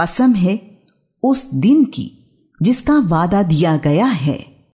कसम है उस दिन की जिसका वादा दिया गया है।